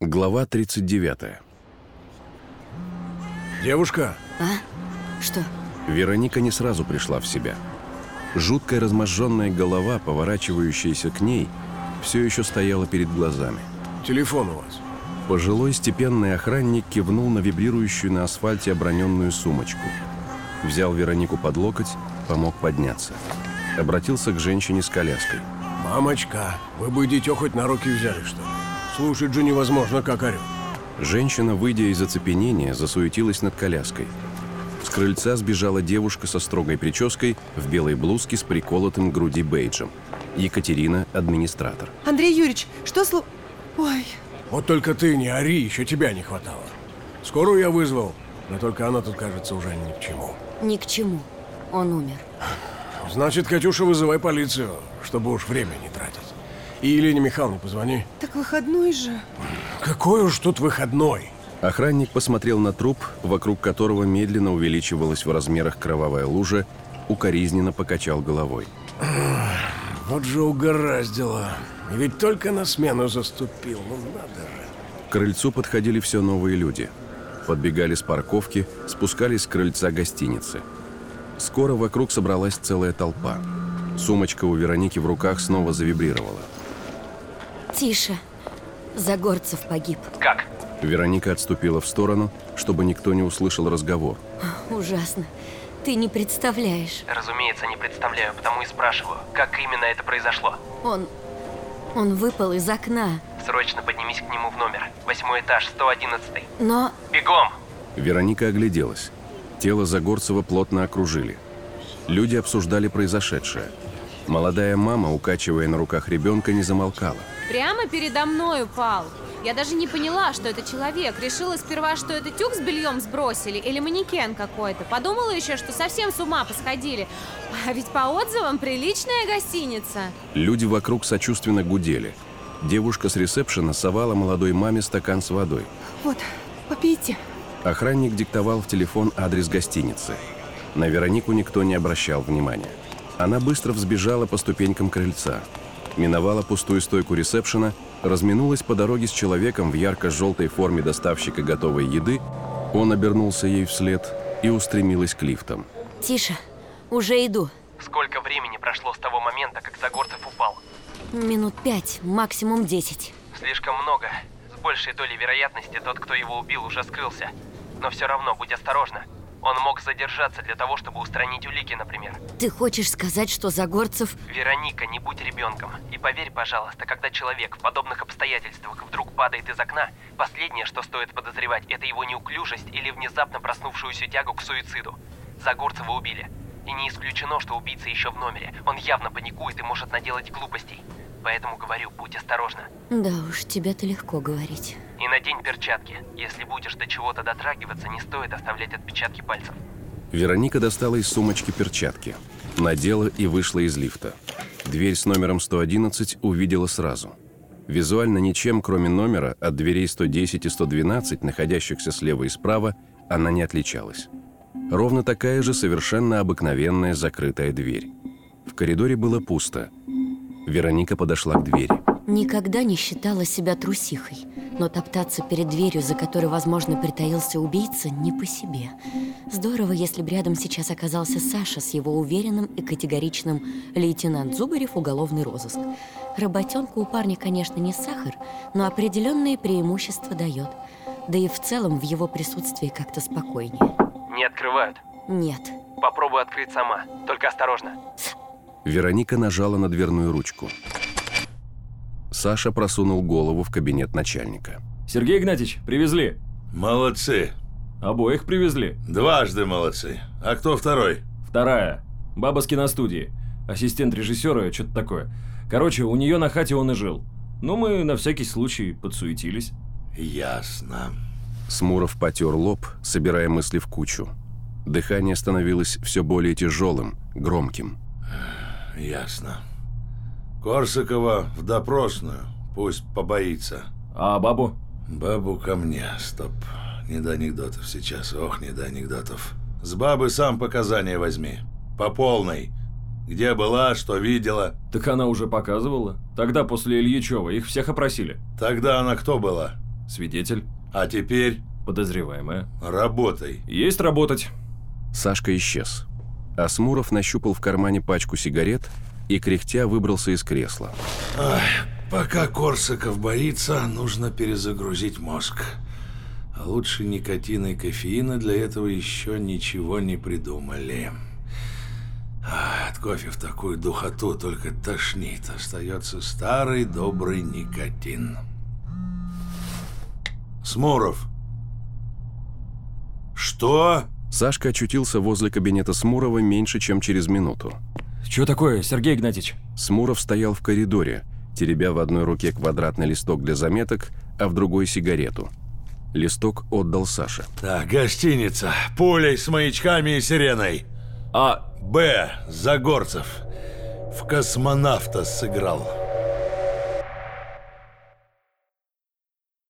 Глава 39. Девушка, А? Что? Вероника не сразу пришла в себя. Жуткая разможженная голова, поворачивающаяся к ней, все еще стояла перед глазами. телефон у вас. Пожилой степенный охранник кивнул на вибрирующую на асфальте оброненную сумочку. Взял Веронику под локоть, помог подняться. Обратился к женщине с коляской. Мамочка, вы бы дитё хоть на руки взяли, что ли? Слушать же невозможно, как орёт. Женщина, выйдя из оцепенения, засуетилась над коляской. С крыльца сбежала девушка со строгой прической в белой блузке с приколотым к груди бейджем. Екатерина – администратор. Андрей Юрьевич, что слу... Ой, Вот только ты не ори, еще тебя не хватало. Скорую я вызвал, но только она тут, кажется, уже ни к чему. Ни к чему. Он умер. Значит, Катюша, вызывай полицию, чтобы уж время не тратить. И Елене Михайловне позвони. так выходной же. Какой уж тут выходной. Охранник посмотрел на труп, вокруг которого медленно увеличивалась в размерах кровавая лужа, укоризненно покачал головой. Вот же угораздило. И ведь только на смену заступил, ну надо же. К крыльцу подходили все новые люди. Подбегали с парковки, спускались с крыльца гостиницы. Скоро вокруг собралась целая толпа. Сумочка у Вероники в руках снова завибрировала. Тише. Загорцев погиб. Как? Вероника отступила в сторону, чтобы никто не услышал разговор. Ужасно. Ты не представляешь. Разумеется, не представляю, потому и спрашиваю, как именно это произошло. Он... Он выпал из окна. Срочно поднимись к нему в номер. Восьмой этаж, 111. Но... Бегом! Вероника огляделась. Тело Загорцева плотно окружили. Люди обсуждали произошедшее. Молодая мама, укачивая на руках ребенка, не замолкала. Прямо передо мной упал. Я даже не поняла, что это человек. Решила сперва, что это тюк с бельем сбросили или манекен какой-то. Подумала еще, что совсем с ума посходили. А ведь по отзывам приличная гостиница. Люди вокруг сочувственно гудели. Девушка с ресепшена совала молодой маме стакан с водой. Вот, попейте. Охранник диктовал в телефон адрес гостиницы. На Веронику никто не обращал внимания. Она быстро взбежала по ступенькам крыльца. Миновала пустую стойку ресепшена, разминулась по дороге с человеком в ярко-желтой форме доставщика готовой еды, он обернулся ей вслед и устремилась к лифтам. Тише. Уже иду. Сколько времени прошло с того момента, как Загорцев упал? Минут пять, максимум десять. Слишком много. С большей долей вероятности тот, кто его убил, уже скрылся. Но все равно, будь осторожна. Он мог задержаться для того, чтобы устранить улики, например. Ты хочешь сказать, что Загорцев... Вероника, не будь ребенком. И поверь, пожалуйста, когда человек в подобных обстоятельствах вдруг падает из окна, последнее, что стоит подозревать, это его неуклюжесть или внезапно проснувшуюся тягу к суициду. Загорцева убили. И не исключено, что убийца еще в номере. Он явно паникует и может наделать глупостей. Поэтому говорю, будь осторожна. Да уж, тебе-то легко говорить. И надень перчатки. Если будешь до чего-то дотрагиваться, не стоит оставлять отпечатки пальцев. Вероника достала из сумочки перчатки. Надела и вышла из лифта. Дверь с номером 111 увидела сразу. Визуально ничем, кроме номера, от дверей 110 и 112, находящихся слева и справа, она не отличалась. Ровно такая же совершенно обыкновенная закрытая дверь. В коридоре было пусто. Вероника подошла к двери. Никогда не считала себя трусихой, но топтаться перед дверью, за которой, возможно, притаился убийца, не по себе. Здорово, если бы рядом сейчас оказался Саша с его уверенным и категоричным «Лейтенант Зубарев, уголовный розыск». Работенка у парня, конечно, не сахар, но определенные преимущества дает. Да и в целом в его присутствии как-то спокойнее. Не открывают. Нет. Попробуй открыть сама. Только осторожно. Вероника нажала на дверную ручку. Саша просунул голову в кабинет начальника. Сергей Игнатьевич, привезли. Молодцы. Обоих привезли. Дважды молодцы. А кто второй? Вторая. Баба с киностудии. Ассистент режиссера, что-то такое. Короче, у нее на хате он и жил. Ну, мы на всякий случай подсуетились. Ясно. Смуров потер лоб, собирая мысли в кучу. Дыхание становилось все более тяжелым, громким. Ясно. Корсакова в допросную. Пусть побоится. А бабу? Бабу ко мне. Стоп. Не до анекдотов сейчас. Ох, не до анекдотов. С бабы сам показания возьми. По полной. Где была, что видела. Так она уже показывала. Тогда после Ильичева их всех опросили. Тогда она кто была? Свидетель. А теперь Подозреваемая. работай. Есть работать. Сашка исчез. Асмуров нащупал в кармане пачку сигарет и, кряхтя, выбрался из кресла. Пока Корсаков боится, нужно перезагрузить мозг. А лучше никотина и кофеина для этого еще ничего не придумали. А, От кофе в такую духоту только тошнит. Остается старый добрый никотин. Смуров. Что? Сашка очутился возле кабинета Смурова меньше, чем через минуту. Что такое, Сергей Игнатьевич? Смуров стоял в коридоре, теребя в одной руке квадратный листок для заметок, а в другой сигарету. Листок отдал Саше. Так, гостиница. Пулей с маячками и сиреной. А, Б. Загорцев. В космонавта сыграл.